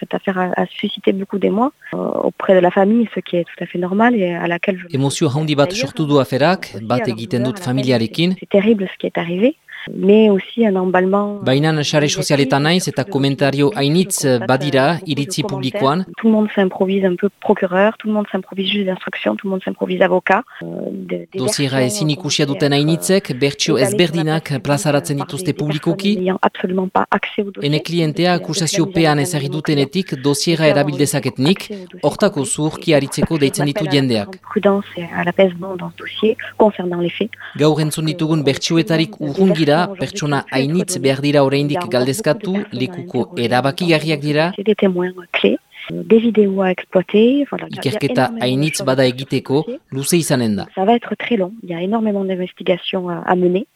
Cette affaire a, a suscité beaucoup d'émoi euh, auprès de la famille, ce qui est tout à fait normal et à laquelle je... Emozio handi bat sortu du aferak, bat egiten dut familiarekin. C'est terrible ce qui est arrivé. Mais aussi un emballement... Bainan sare sozialetan naiz eta komentario hainitz badira iritzi publikoan. Tout le monde s'improvise un peu procureur, tout le monde s'improvise juge d'instruction, tout le monde s'improvise avocat. Dosiera ezin ikusia duten hainitzek, bertxio ezberdinak plazaratzen dituzte publikoki. absolument pas accès au dossier. Ene klientea akusazio pean ezagri dutenetik dosiera erabildezaket nik, hortako zuhurki aritzeko deitzen ditu jendeak. Gaur entzun ditugun bertxioetarik urrungira pertsona hainitz behar dira oraindik galdezkatu, lekuko erabakigarriak dira. Vidéos à exploiter. Voilà, Ikerketa hainitz bada egiteko, luze izanen da. Ça va être très long, il y a énormément d'investigations à mener.